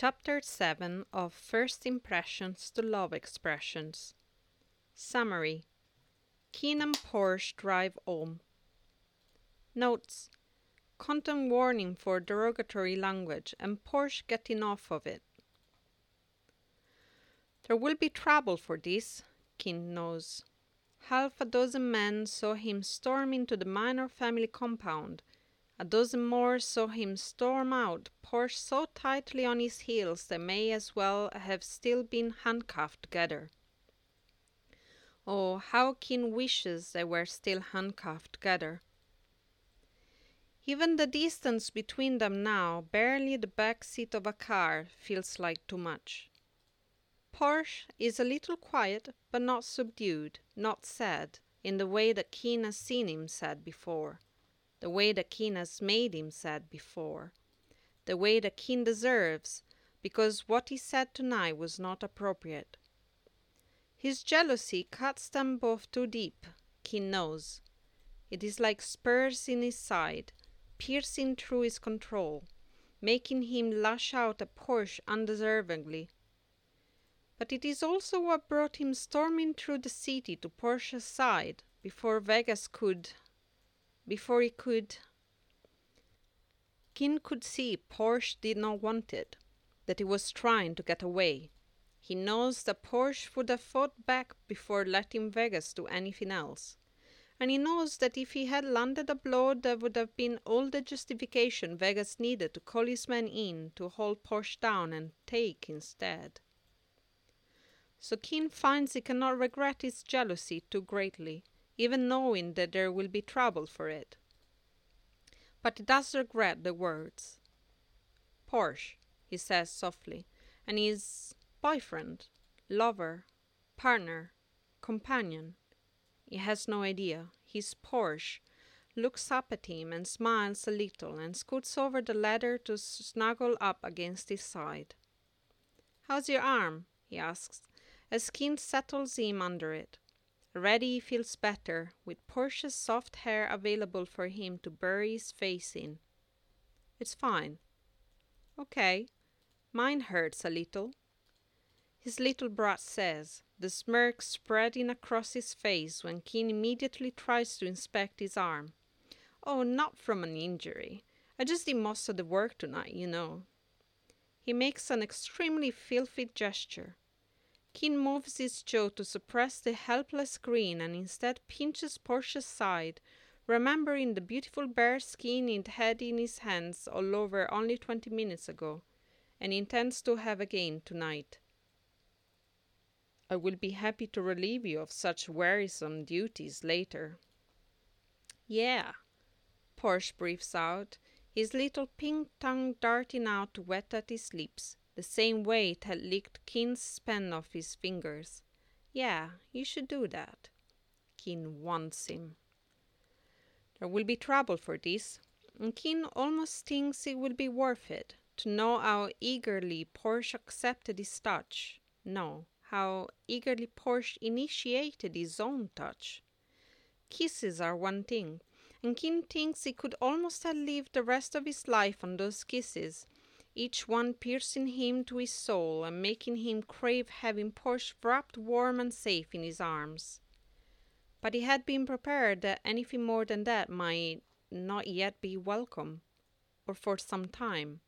Chapter 7 of First Impressions to Love Expressions. Summary Keen and Porsche drive home. Notes Content warning for derogatory language and Porsche getting off of it. There will be trouble for this, Keen knows. Half a dozen men saw him storm into the Minor family compound. Uh, a dozen more saw him storm out, Porsche so tightly on his heels they may as well have still been handcuffed together. Oh, how Keen wishes they were still handcuffed together. Even the distance between them now, barely the back seat of a car, feels like too much. Porsche is a little quiet, but not subdued, not sad, in the way that Keen has seen him sad before, the way the Keen has made him sad before, the way the Keen deserves, because what he said tonight was not appropriate. His jealousy cuts them both too deep, Keen knows. It is like spurs in his side, piercing through his control, making him lash out at Porsche undeservingly but it is also what brought him storming through the city to Porsche's side before Vegas could. Before he could. Kin could see Porsche did not want it, that he was trying to get away. He knows that Porsche would have fought back before letting Vegas do anything else. And he knows that if he had landed a blow, there would have been all the justification Vegas needed to call his men in to hold Porsche down and take instead. So Keen finds he cannot regret his jealousy too greatly, even knowing that there will be trouble for it. But he does regret the words. Porsche, he says softly, and his boyfriend, lover, partner, companion. He has no idea. His Porsche looks up at him and smiles a little and scoots over the ladder to snuggle up against his side. How's your arm? he asks, as Kin settles him under it. Already he feels better, with Porsche's soft hair available for him to bury his face in. It's fine. Okay. Mine hurts a little. His little brat says, the smirk spreading across his face when Keen immediately tries to inspect his arm. Oh, not from an injury. I just did most of the work tonight, you know. He makes an extremely filthy gesture. Keen moves his jaw to suppress the helpless grin and instead pinches Porsche's side, remembering the beautiful bare skin it had in his hands all over only twenty minutes ago, and intends to have again tonight. I will be happy to relieve you of such wearisome duties later. Yeah, Porsche breathes out, his little pink tongue darting out to wet at his lips the same way it had licked Keen's pen off his fingers. Yeah, you should do that. Keen wants him. There will be trouble for this, and Keen almost thinks it will be worth it to know how eagerly Porsche accepted his touch. No, how eagerly Porsche initiated his own touch. Kisses are one thing, and Keen thinks he could almost have lived the rest of his life on those kisses each one piercing him to his soul and making him crave having Porsche wrapped warm and safe in his arms. But he had been prepared that anything more than that might not yet be welcome, or for some time.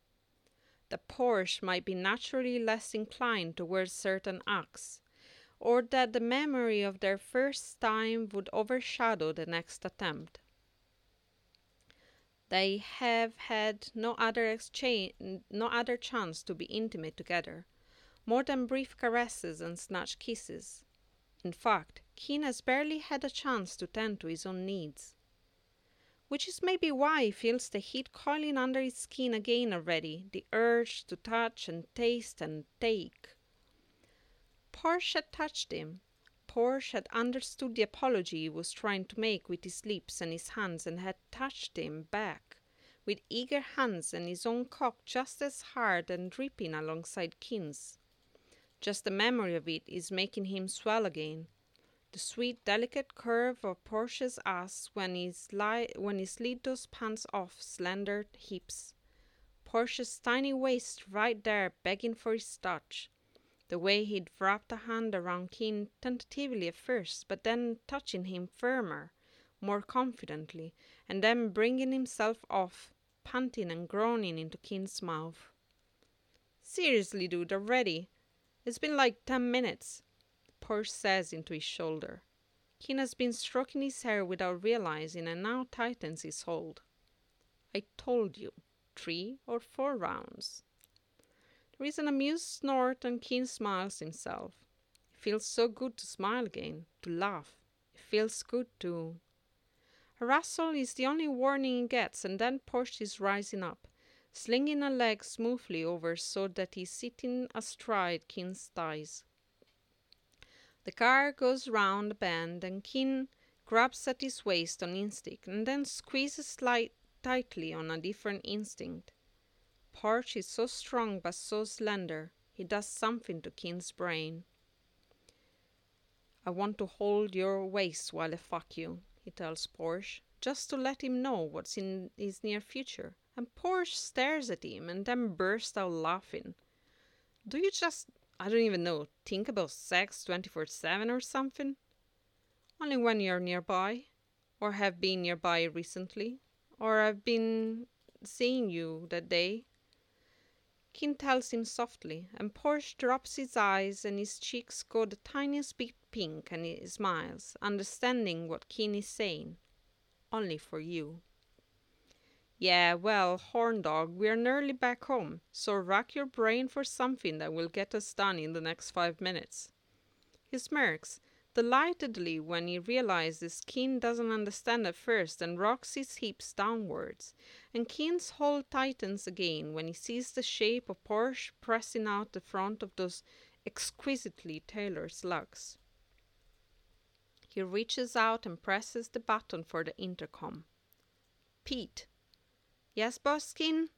That Porsche might be naturally less inclined towards certain acts, or that the memory of their first time would overshadow the next attempt. They have had no other exchange, no other chance to be intimate together, more than brief caresses and snatched kisses. In fact, Keen has barely had a chance to tend to his own needs. Which is maybe why he feels the heat coiling under his skin again already, the urge to touch and taste and take. Porsche touched him, Porsche had understood the apology he was trying to make with his lips and his hands and had touched him back with eager hands and his own cock just as hard and dripping alongside Keen's. Just the memory of it is making him swell again. The sweet, delicate curve of Porsche's ass when he, sli- when he slid those pants off slender hips. Porsche's tiny waist right there begging for his touch. The way he'd wrapped a hand around Keen tentatively at first, but then touching him firmer, more confidently, and then bringing himself off, panting and groaning into Keen's mouth. Seriously, dude, already? It's been like ten minutes, Porsche says into his shoulder. Keen has been stroking his hair without realizing and now tightens his hold. I told you, three or four rounds. Is an amused snort and Keen smiles himself. It feels so good to smile again, to laugh. It feels good to. A rustle is the only warning he gets, and then Porsche is rising up, slinging a leg smoothly over so that he's sitting astride Keen's thighs. The car goes round a bend, and Keen grabs at his waist on instinct and then squeezes slight tightly on a different instinct. Porsche is so strong but so slender, he does something to Keen's brain. I want to hold your waist while I fuck you, he tells Porsche, just to let him know what's in his near future. And Porsche stares at him and then bursts out laughing. Do you just, I don't even know, think about sex 24 7 or something? Only when you're nearby, or have been nearby recently, or I've been seeing you that day. Keen tells him softly, and Porsche drops his eyes and his cheeks go the tiniest bit pink and he smiles, understanding what Keen is saying. Only for you. Yeah, well, horn dog, we're nearly back home, so rack your brain for something that will get us done in the next five minutes. He smirks, delightedly when he realizes Keen doesn't understand at first and rocks his hips downwards, and Keen's hold tightens again when he sees the shape of Porsche pressing out the front of those exquisitely tailored slugs. He reaches out and presses the button for the intercom. Pete. Yes, boss Boskin?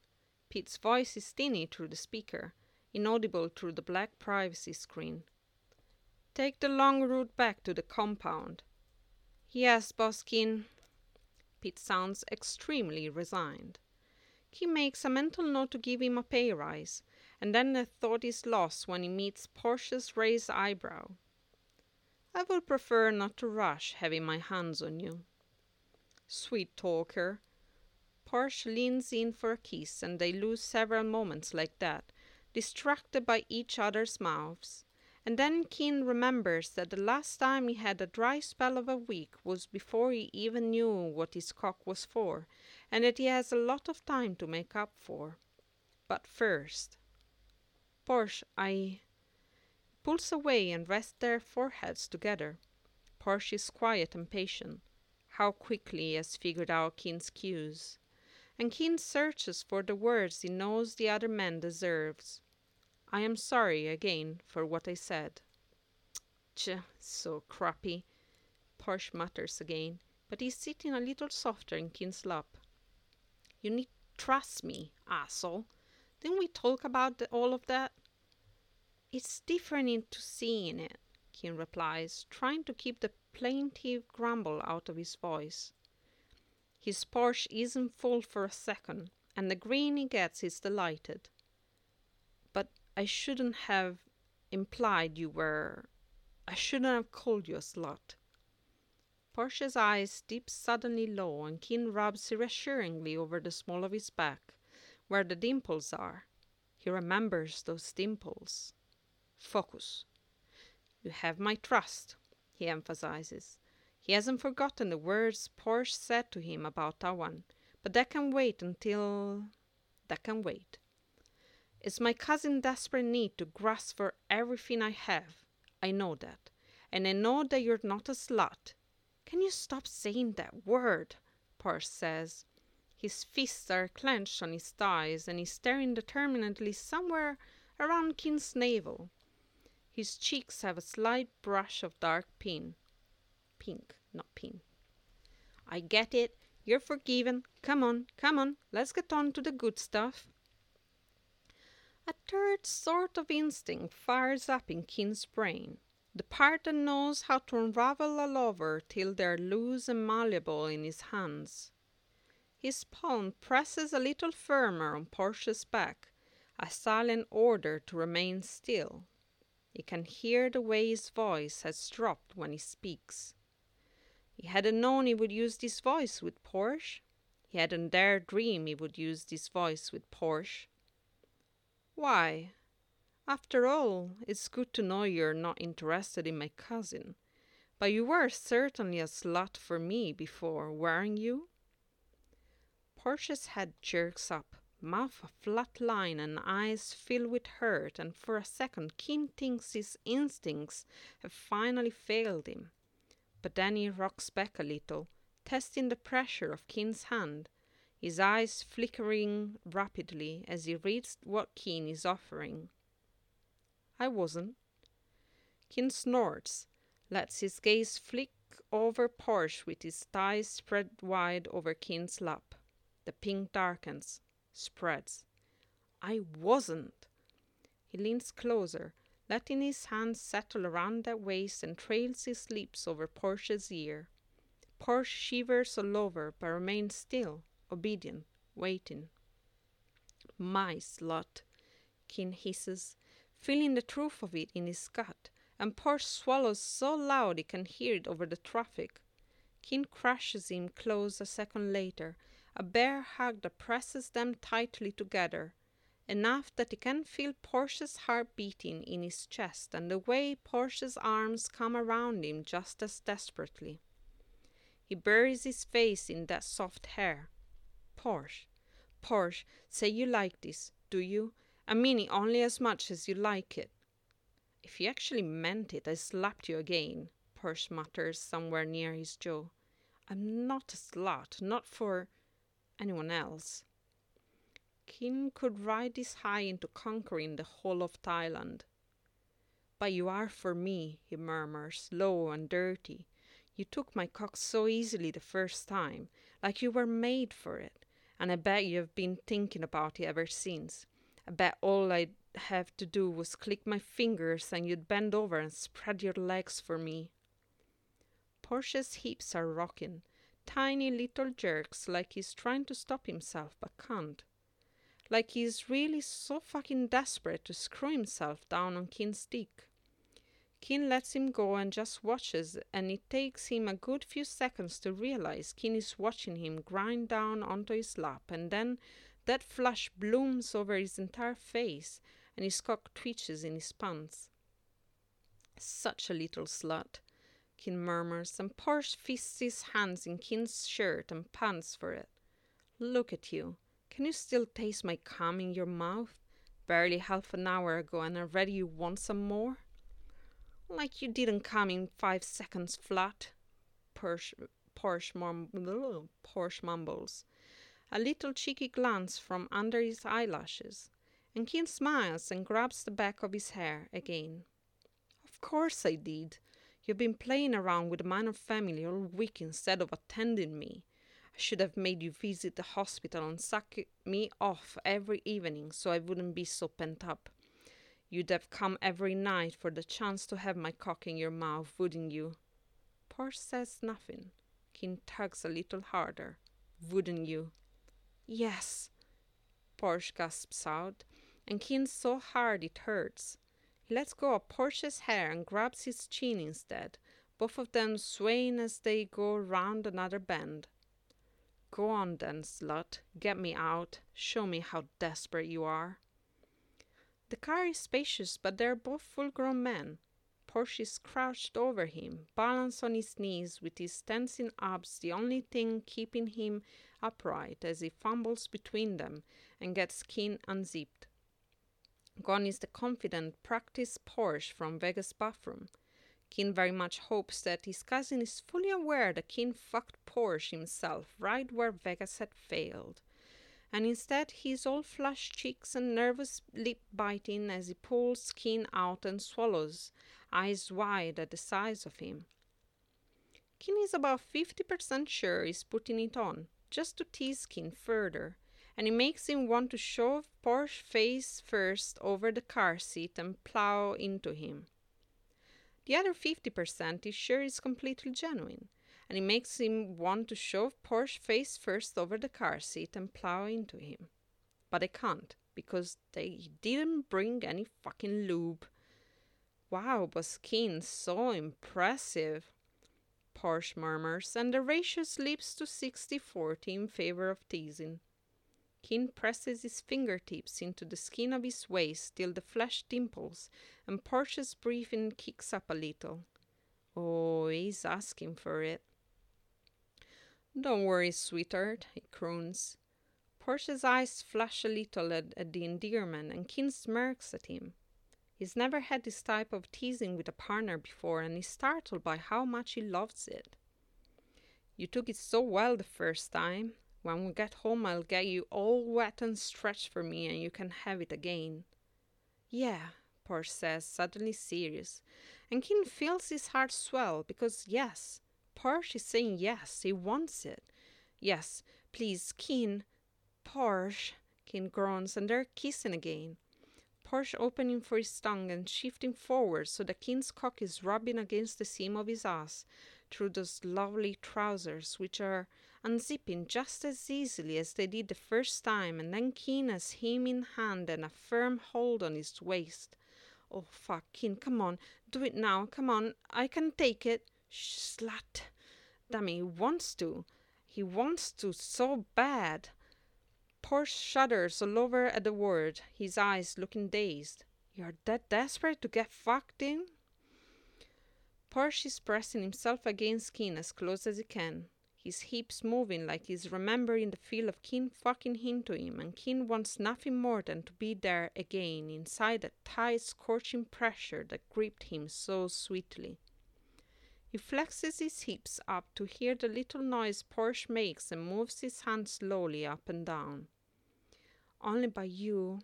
Pete's voice is tinny through the speaker, inaudible through the black privacy screen. Take the long route back to the compound. Yes, Boskin. Pete sounds extremely resigned. He makes a mental note to give him a pay rise, and then the thought is lost when he meets Porsche's raised eyebrow. I would prefer not to rush having my hands on you. Sweet talker. Porsche leans in for a kiss, and they lose several moments like that, distracted by each other's mouths. And then Keen remembers that the last time he had a dry spell of a week was before he even knew what his cock was for, and that he has a lot of time to make up for. But first, Porsche, I. Pulls away and rests their foreheads together. Porsche is quiet and patient. How quickly he has figured out Keen's cues. And Keen searches for the words he knows the other man deserves. I am sorry again for what I said. Tch, so crappy, Porsche mutters again, but he's sitting a little softer in Keen's lap. You need trust me, asshole. Didn't we talk about the, all of that? It's different into seeing it, Keen replies, trying to keep the plaintive grumble out of his voice. His Porsche isn't full for a second, and the grin he gets is delighted. I shouldn't have implied you were. I shouldn't have called you a slut. Porsche's eyes dip suddenly low, and Keen rubs reassuringly over the small of his back, where the dimples are. He remembers those dimples. Focus. You have my trust, he emphasizes. He hasn't forgotten the words Porsche said to him about Tawan, but that can wait until. that can wait. It's my cousin's desperate need to grasp for everything I have. I know that. And I know that you're not a slut. Can you stop saying that word? Porsche says. His fists are clenched on his thighs, and he's staring determinedly somewhere around Keen's navel. His cheeks have a slight brush of dark pink. Pink, not pink. I get it. You're forgiven. Come on, come on. Let's get on to the good stuff. A third sort of instinct fires up in Keen's brain. The part that knows how to unravel a lover till they're loose and malleable in his hands. His palm presses a little firmer on Porsche's back, a silent order to remain still. You can hear the way his voice has dropped when he speaks. He hadn't known he would use this voice with Porsche. He hadn't dared dream he would use this voice with Porsche. Why? After all, it's good to know you're not interested in my cousin. But you were certainly a slut for me before, weren't you? Porsche's head jerks up, mouth a flat line and eyes fill with hurt, and for a second Keen thinks his instincts have finally failed him. But then he rocks back a little, testing the pressure of Keen's hand, his eyes flickering rapidly as he reads what Keen is offering. I wasn't. Keen snorts, lets his gaze flick over Porsche with his thighs spread wide over Keen's lap. The pink darkens, spreads. I wasn't. He leans closer, letting his hands settle around that waist and trails his lips over Porsche's ear. Porsche shivers all over, but remains still, obedient, waiting. My slut, Keen hisses, feeling the truth of it in his gut, and Porsche swallows so loud he can hear it over the traffic. Keen crushes him close a second later, a bear hug that presses them tightly together, enough that he can feel Porsche's heart beating in his chest and the way Porsche's arms come around him just as desperately. He buries his face in that soft hair. Porsche, Porsche, say you like this, do you? I mean it only as much as you like it. If you actually meant it, I slapped you again, Porsche mutters somewhere near his jaw. I'm not a slut, not for anyone else. Keen could ride this high into conquering the whole of Thailand. But you are for me, he murmurs, low and dirty. You took my cock so easily the first time, like you were made for it, and I bet you have been thinking about it ever since. I bet all I'd have to do was click my fingers and you'd bend over and spread your legs for me. Porsche's hips are rocking, tiny little jerks like he's trying to stop himself but can't. Like he's really so fucking desperate to screw himself down on Keen's dick. Keen lets him go and just watches, and it takes him a good few seconds to realize Keen is watching him grind down onto his lap, and then that flush blooms over his entire face, and his cock twitches in his pants. Such a little slut. Keen murmurs, and Porsche fists his hands in Keen's shirt and pants for it. Look at you. Can you still taste my cum in your mouth? Barely half an hour ago, and already you want some more? Like you didn't come in five seconds flat. Porsche, Porsche, mum, Porsche mumbles. A little cheeky glance from under his eyelashes, and Keen smiles and grabs the back of his hair again. Of course I did. You've been playing around with the minor family all week instead of attending me. I should have made you visit the hospital and suck me off every evening so I wouldn't be so pent up. You'd have come every night for the chance to have my cock in your mouth, wouldn't you? Porsche says nothing. Keen tugs a little harder. Wouldn't you? Yes, Porsche gasps out, and Keen so hard it hurts. He lets go of Porsche's hair and grabs his chin instead, both of them swaying as they go round another bend. Go on then, slut. Get me out. Show me how desperate you are. The car is spacious, but they're both full grown men. Porsche is crouched over him, balanced on his knees, with his tensing abs the only thing keeping him upright as he fumbles between them and gets Keen unzipped. Gone is the confident, practiced Porsche from Vegas bathroom. Keen very much hopes that his cousin is fully aware that Keen fucked Porsche himself right where Vegas had failed. And instead, he's all flushed cheeks and nervous lip biting as he pulls Keen out and swallows, eyes wide at the size of him. Keen is about 50% sure he's putting it on, just to tease Kin further and it makes him want to shove Porsche face first over the car seat and plow into him. The other 50% is sure is completely genuine, and it makes him want to shove Porsche face first over the car seat and plow into him. But they can't, because they didn't bring any fucking lube. Wow, Keen so impressive. Porsche murmurs, and the ratio slips to 60 40 in favor of teasing. Keen presses his fingertips into the skin of his waist till the flesh dimples, and Porsche's breathing kicks up a little. Oh, he's asking for it. Don't worry, sweetheart, he croons. Porsche's eyes flash a little at, at the endearment, and Keen smirks at him. He's never had this type of teasing with a partner before, and is startled by how much he loves it. You took it so well the first time, when we get home, I'll get you all wet and stretched for me, and you can have it again. Yeah, Porsche says, suddenly serious, and Keen feels his heart swell because, yes, Porsche is saying yes, he wants it. Yes, please, Keen. Porsche, Keen groans, and they're kissing again. Porsche opening for his tongue and shifting forward so that Keen's cock is rubbing against the seam of his ass through those lovely trousers, which are unzipping just as easily as they did the first time, and then Keen has him in hand and a firm hold on his waist. Oh, fuck, Keen, come on, do it now, come on, I can take it. Slut. He wants to. He wants to so bad. Porsche shudders all over at the word, his eyes looking dazed. You're that desperate to get fucked in? Porsche is pressing himself against Keen as close as he can his hips moving like he's remembering the feel of Keen fucking into him, and Keen wants nothing more than to be there again inside that tight, scorching pressure that gripped him so sweetly. He flexes his hips up to hear the little noise Porsche makes and moves his hands slowly up and down. Only by you,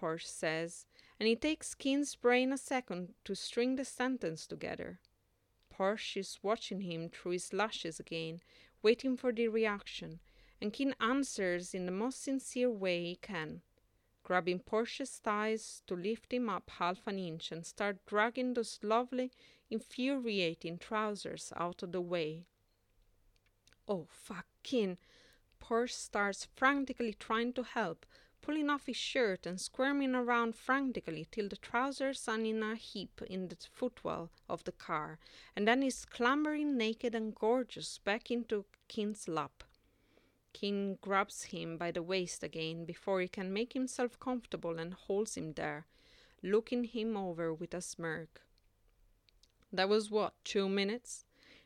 Porsche says, and it takes Keen's brain a second to string the sentence together. Porsche is watching him through his lashes again, waiting for the reaction, and Keen answers in the most sincere way he can, grabbing Porsche's thighs to lift him up half an inch and start dragging those lovely, infuriating trousers out of the way. Oh, fuck, Keen! Porsche starts frantically trying to help, pulling off his shirt and squirming around frantically till the trousers are in a heap in the footwell of the car, and then he's clambering naked and gorgeous back into Keen's lap. Keen grabs him by the waist again before he can make himself comfortable and holds him there, looking him over with a smirk. That was what, two minutes?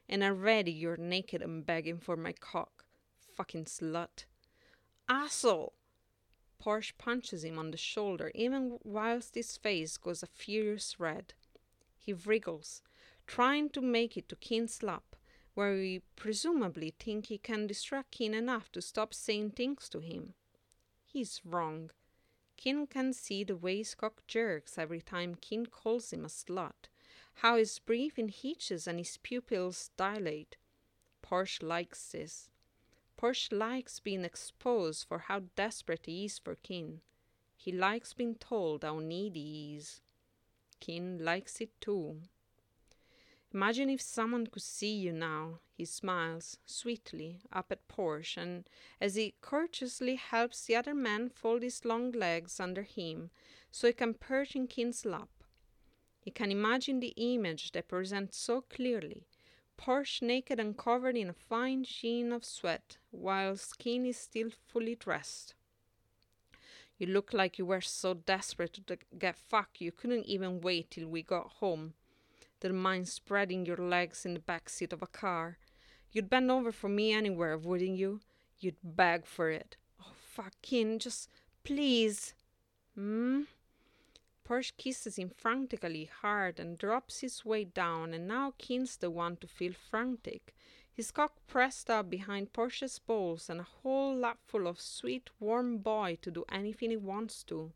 And already you're naked and begging for my cock. Fucking slut. Asshole! Porsche punches him on the shoulder, even whilst his face goes a furious red. He wriggles, trying to make it to Keen's lap, where we presumably think he can distract Keen enough to stop saying things to him. He's wrong. Keen can see the way cock jerks every time Keen calls him a slut, how his breathing hitches and his pupils dilate. Porsche likes this. Porsche likes being exposed for how desperate he is for kin. He likes being told how needy he is. Kin likes it too. Imagine if someone could see you now. He smiles sweetly up at Porsche, and as he courteously helps the other man fold his long legs under him so he can perch in Kin's lap. He can imagine the image they present so clearly Porsche naked and covered in a fine sheen of sweat, while Keen is still fully dressed. You look like you were so desperate to get fucked you couldn't even wait till we got home. Didn't mind spreading your legs in the back seat of a car. You'd bend over for me anywhere, wouldn't you? You'd beg for it. Oh, fucking, just please. Hmm? Porsche kisses him frantically hard and drops his weight down, and now Keen's the one to feel frantic. His cock pressed up behind Porsche's balls, and a whole lapful of sweet, warm boy to do anything he wants to.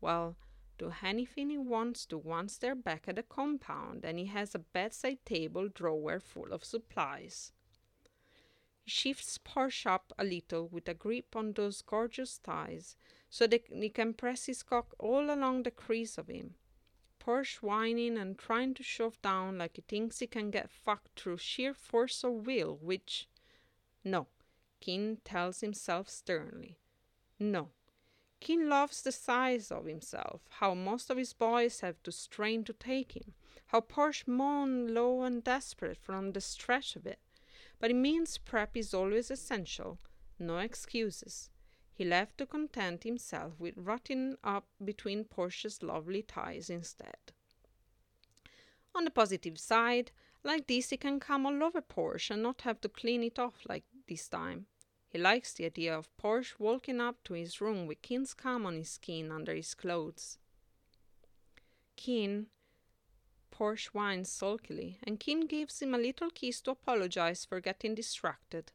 Well, do anything he wants to once they're back at the compound, and he has a bedside table drawer full of supplies. He shifts Porsche up a little with a grip on those gorgeous thighs, so that he can press his cock all along the crease of him. Porsche whining and trying to shove down like he thinks he can get fucked through sheer force of will, which. No, Kin tells himself sternly. No. Kin loves the size of himself, how most of his boys have to strain to take him, how Porsche moan low and desperate from the stretch of it. But it means prep is always essential, no excuses. He left to content himself with rotting up between Porsche's lovely thighs instead. On the positive side, like this, he can come all over Porsche and not have to clean it off like this time. He likes the idea of Porsche walking up to his room with Kin's cum on his skin under his clothes. Kin, Porsche whines sulkily, and Kin gives him a little kiss to apologize for getting distracted.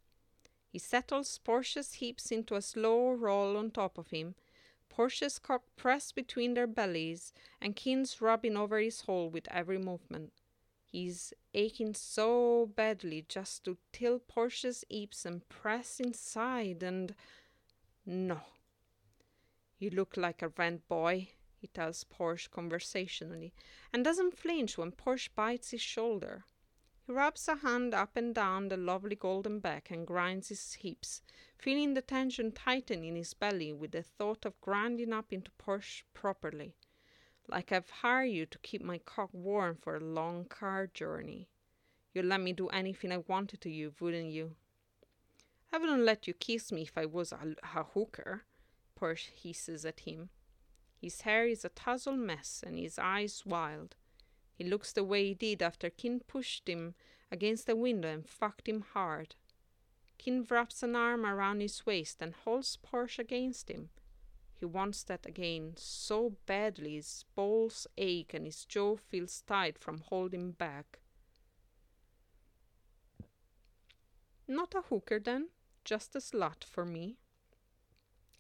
He settles Porsche's hips into a slow roll on top of him, Porsche's cock pressed between their bellies, and Kin's rubbing over his hole with every movement. He's aching so badly just to till Porsche's hips and press inside, and no. You look like a rent boy, he tells Porsche conversationally, and doesn't flinch when Porsche bites his shoulder. He rubs a hand up and down the lovely golden back and grinds his hips, feeling the tension tighten in his belly with the thought of grinding up into Porsche properly. Like I've hired you to keep my cock warm for a long car journey. You'd let me do anything I wanted to you, wouldn't you? I wouldn't let you kiss me if I was a, a hooker, Porsche hisses at him. His hair is a tousled mess and his eyes wild. He looks the way he did after Kin pushed him against the window and fucked him hard. Kin wraps an arm around his waist and holds Porsche against him. He wants that again so badly his balls ache and his jaw feels tight from holding back. Not a hooker then, just a slut for me.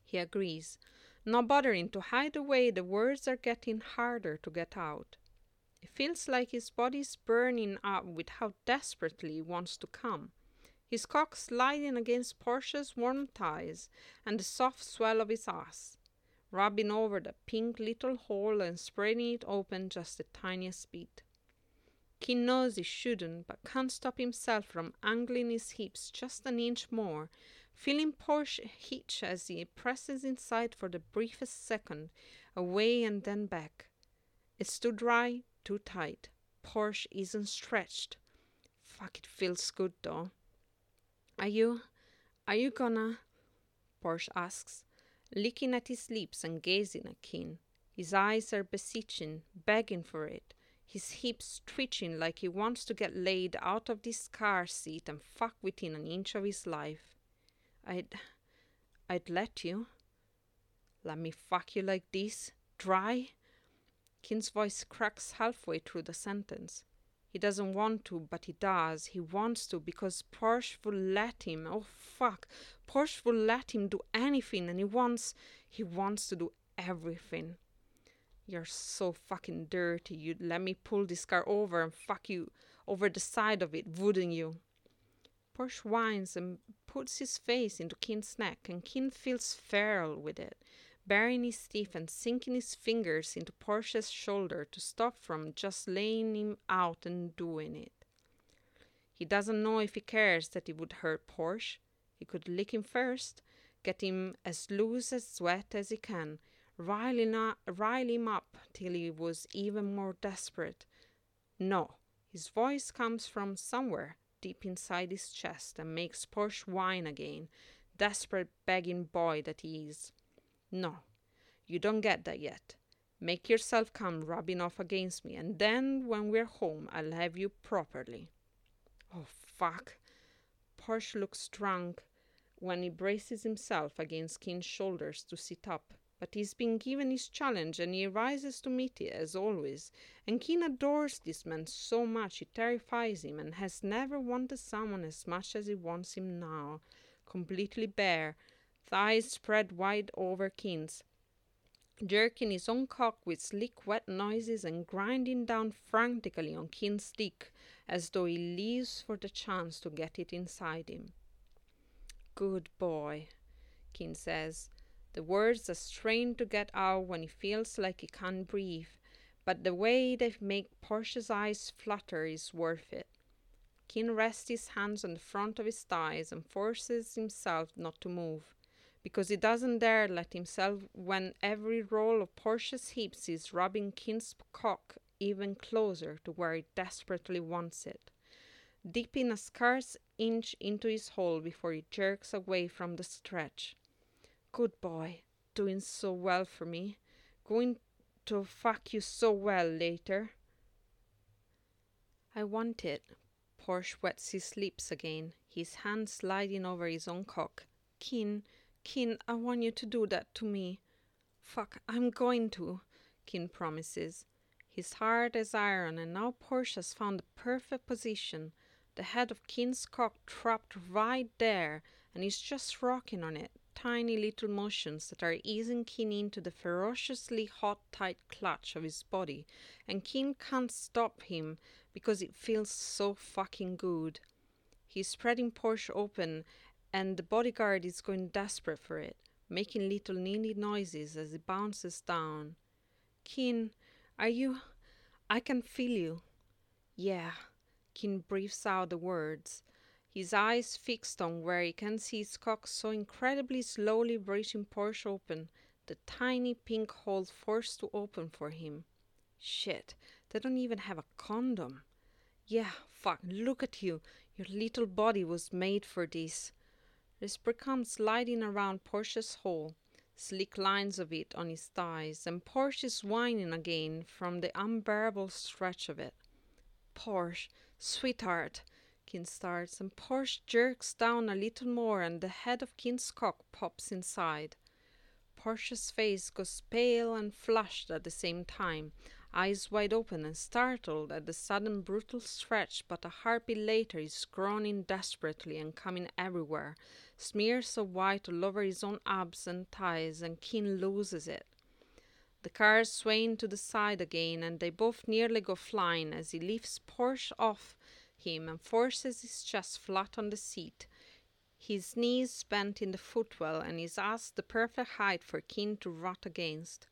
He agrees, not bothering to hide away the words are getting harder to get out. It feels like his body's burning up with how desperately he wants to come. His cock sliding against Porsche's warm thighs and the soft swell of his ass, rubbing over the pink little hole and spreading it open just the tiniest bit. He knows he shouldn't, but can't stop himself from angling his hips just an inch more, feeling Porsche hitch as he presses inside for the briefest second, away and then back. It's too dry, too tight. Porsche isn't stretched. Fuck, it feels good though. Are you. are you gonna. Porsche asks, licking at his lips and gazing at Kin. His eyes are beseeching, begging for it, his hips twitching like he wants to get laid out of this car seat and fuck within an inch of his life. I'd. I'd let you. Let me fuck you like this? Dry? Kin's voice cracks halfway through the sentence. He doesn't want to, but he does. He wants to because Porsche will let him. Oh fuck. Porsche will let him do anything and he wants he wants to do everything. You're so fucking dirty. You'd let me pull this car over and fuck you over the side of it, wouldn't you? Porsche whines and puts his face into Kin's neck, and Kin feels feral with it baring his teeth and sinking his fingers into Porsche's shoulder to stop from just laying him out and doing it. He doesn't know if he cares that it would hurt Porsche. He could lick him first, get him as loose as wet as he can, rile him, rile him up till he was even more desperate. No, his voice comes from somewhere deep inside his chest and makes Porsche whine again, desperate begging boy that he is. No, you don't get that yet. Make yourself come rubbing off against me, and then when we're home, I'll have you properly. Oh, fuck. Porsche looks drunk when he braces himself against Kin's shoulders to sit up, but he's been given his challenge and he rises to meet it as always. And Kin adores this man so much it terrifies him and has never wanted someone as much as he wants him now, completely bare, thighs spread wide over Kin's, jerking his own cock with slick, wet noises and grinding down frantically on Kin's dick as though he lives for the chance to get it inside him. Good boy, Kin says. The words are strained to get out when he feels like he can't breathe, but the way they make Porsche's eyes flutter is worth it. Keen rests his hands on the front of his thighs and forces himself not to move, because he doesn't dare let himself when every roll of Porsche's hips is rubbing Keen's cock even closer to where he desperately wants it, dipping a scarce inch into his hole before he jerks away from the stretch. Good boy, doing so well for me. Going to fuck you so well later. I want it. Porsche wets his lips again, his hand sliding over his own cock. Keen, Keen, I want you to do that to me. Fuck, I'm going to, Keen promises. He's hard as iron, and now Porsche has found the perfect position. The head of Keen's cock trapped right there, and he's just rocking on it, tiny little motions that are easing Keen into the ferociously hot, tight clutch of his body, and Keen can't stop him because it feels so fucking good. He's spreading Porsche open, and the bodyguard is going desperate for it, making little needy noises as he bounces down. Keen, are you. I can feel you. Yeah. Keen breathes out the words his eyes fixed on where he can see his cock so incredibly slowly breaching Porsche open, the tiny pink hole forced to open for him. Shit, they don't even have a condom. Yeah, fuck, look at you. Your little body was made for this. Respert comes sliding around Porsche's hole, slick lines of it on his thighs, and Porsche whining again from the unbearable stretch of it. Porsche, sweetheart, Keen starts, and Porsche jerks down a little more, and the head of Keen's cock pops inside. Porsche's face goes pale and flushed at the same time, eyes wide open and startled at the sudden brutal stretch, but a heartbeat later is groaning desperately and coming everywhere, smears of white all over his own abs and thighs, and Keen loses it. The car swaying to the side again, and they both nearly go flying as he lifts Porsche off him and forces his chest flat on the seat, his knees bent in the footwell and his ass the perfect height for Keen to rot against.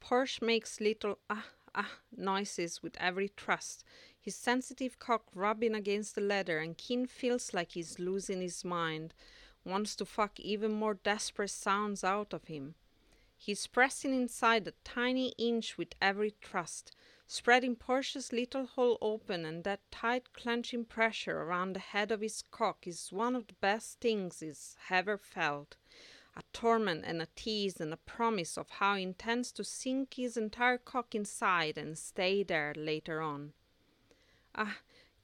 Porsche makes little ah ah noises with every thrust, his sensitive cock rubbing against the leather, and Keen feels like he's losing his mind, wants to fuck even more desperate sounds out of him. He's pressing inside a tiny inch with every thrust, spreading Porsche's little hole open, and that tight clenching pressure around the head of his cock is one of the best things he's ever felt. A torment and a tease and a promise of how he intends to sink his entire cock inside and stay there later on. Ah,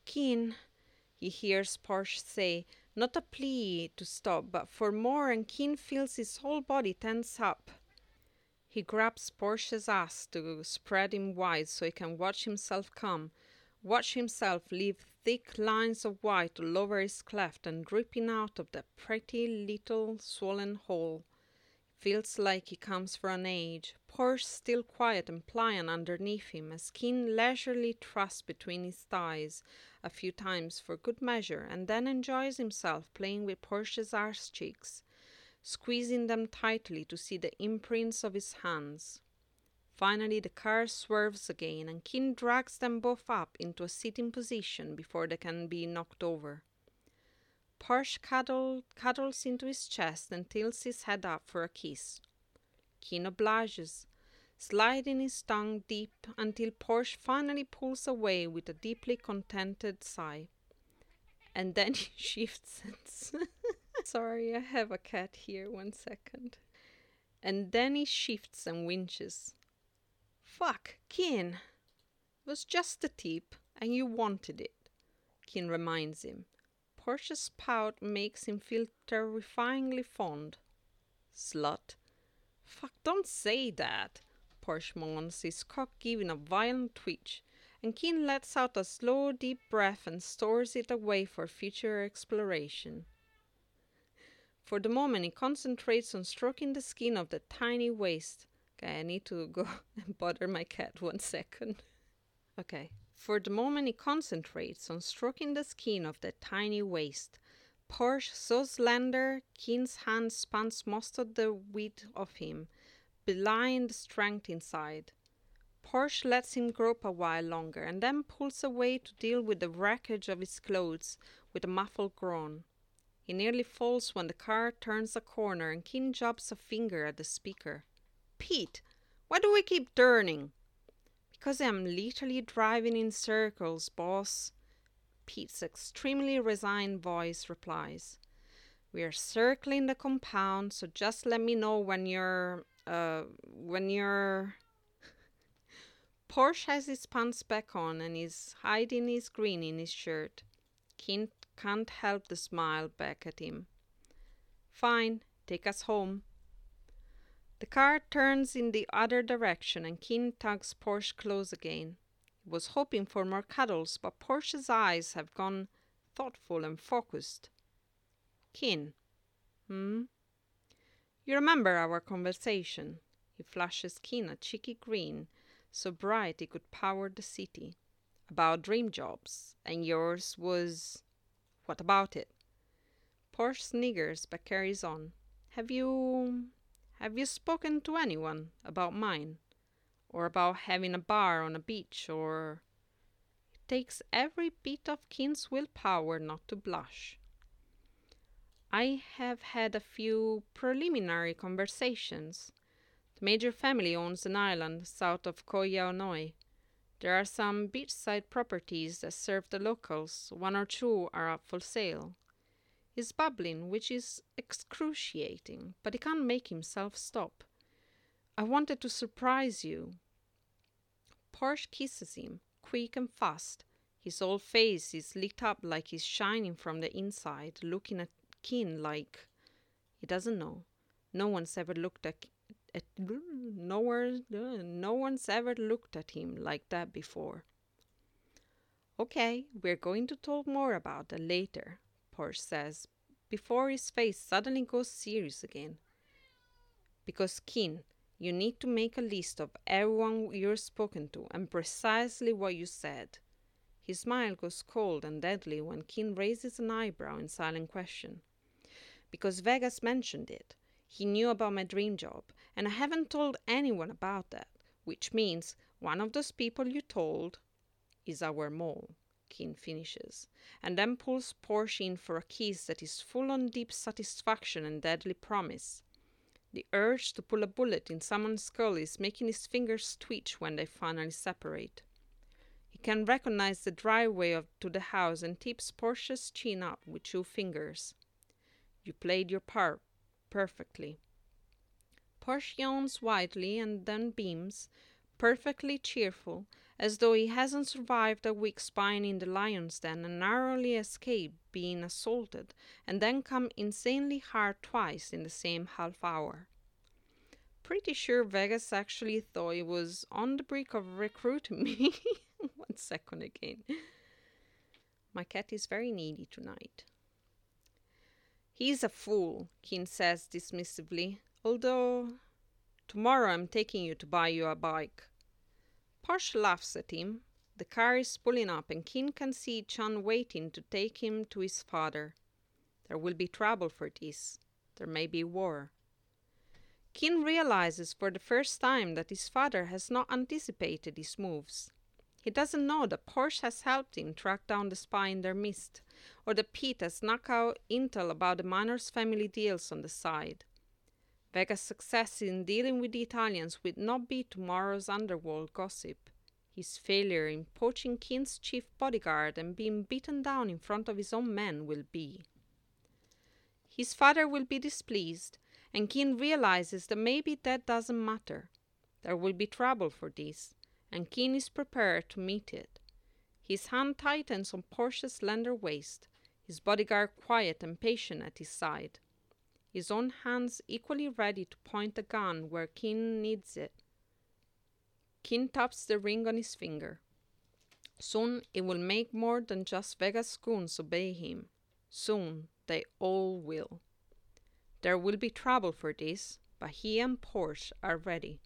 Keen, he hears Porsche say, not a plea to stop, but for more, and Keen feels his whole body tense up. He grabs Porsche's ass to spread him wide so he can watch himself come, watch himself leave thick lines of white all over his cleft and dripping out of that pretty little swollen hole. Feels like he comes for an age. Porsche still quiet and pliant underneath him, a skin leisurely thrust between his thighs a few times for good measure, and then enjoys himself playing with Porsche's arse cheeks squeezing them tightly to see the imprints of his hands. Finally, the car swerves again, and Keen drags them both up into a sitting position before they can be knocked over. Porsche cuddle, cuddles into his chest and tilts his head up for a kiss. Keen obliges, sliding his tongue deep until Porsche finally pulls away with a deeply contented sigh. And then he shifts and Sorry, I have a cat here. One second. And then he shifts and winches. Fuck, Keen. It was just a tip, and you wanted it. Keen reminds him. Porsche's pout makes him feel terrifyingly fond. Slut. Fuck, don't say that. Porsche moans, his cock giving a violent twitch, and Keen lets out a slow, deep breath and stores it away for future exploration. For the moment, he concentrates on stroking the skin of the tiny waist. Okay, I need to go and bother my cat one second. okay. For the moment, he concentrates on stroking the skin of that tiny waist. Porsche, so slender, Keen's hand spans most of the width of him, belying the strength inside. Porsche lets him grope a while longer and then pulls away to deal with the wreckage of his clothes with a muffled groan. He nearly falls when the car turns a corner and Keen jabs a finger at the speaker. Pete, why do we keep turning? Because I'm literally driving in circles, boss. Pete's extremely resigned voice replies. We are circling the compound, so just let me know when you're, uh, when you're. Porsche has his pants back on and is hiding his grin in his shirt. Keen can't help the smile back at him. Fine, take us home. The car turns in the other direction and Kin tugs Porsche close again. He was hoping for more cuddles, but Porsche's eyes have gone thoughtful and focused. Kin, hmm? You remember our conversation? He flashes Kin a cheeky grin, so bright he could power the city. About dream jobs, and yours was. What about it? Porsche sniggers but carries on. Have you. Have you spoken to anyone about mine? Or about having a bar on a beach, or. It takes every bit of Kin's willpower not to blush. I have had a few preliminary conversations. The major family owns an island south of Koh Yao Noi. There are some beachside properties that serve the locals, one or two are up for sale. He's bubbling, which is excruciating, but he can't make himself stop. I wanted to surprise you. Porsche kisses him, quick and fast. His whole face is lit up like he's shining from the inside, looking at Kin like he doesn't know. No one's ever looked at, at nowhere, no one's ever looked at him like that before. Okay, we're going to talk more about that later, Porsche says, before his face suddenly goes serious again. Because, Kin, you need to make a list of everyone you're spoken to and precisely what you said. His smile goes cold and deadly when Kin raises an eyebrow in silent question because Vegas mentioned it. He knew about my dream job, and I haven't told anyone about that, which means one of those people you told is our mole. Finishes, and then pulls Porsche in for a kiss that is full on deep satisfaction and deadly promise. The urge to pull a bullet in someone's skull is making his fingers twitch when they finally separate. He can recognize the driveway of, to the house and tips Porsche's chin up with two fingers. You played your part perfectly. Porsche yawns widely and then beams, perfectly cheerful, as though he hasn't survived a week spying in the lion's den and narrowly escaped being assaulted, and then come insanely hard twice in the same half hour. Pretty sure Vegas actually thought he was on the brink of recruiting me. One second again. My cat is very needy tonight. He's a fool, Kin says dismissively, although tomorrow I'm taking you to buy you a bike. Porsche laughs at him. The car is pulling up, and Kin can see Chan waiting to take him to his father. There will be trouble for this. There may be war. Kin realizes for the first time that his father has not anticipated his moves. He doesn't know that Porsche has helped him track down the spy in their midst, or that Pete has snuck out intel about the Manners family deals on the side. Vega's success in dealing with the Italians would not be tomorrow's underworld gossip. His failure in poaching Kin's chief bodyguard and being beaten down in front of his own men will be. His father will be displeased, and Kin realizes that maybe that doesn't matter. There will be trouble for this, and Keen is prepared to meet it. His hand tightens on Porsche's slender waist, his bodyguard quiet and patient at his side, his own hands equally ready to point the gun where Kin needs it. Kin taps the ring on his finger. Soon it will make more than just Vegas goons obey him. Soon they all will. There will be trouble for this, but he and Porsche are ready.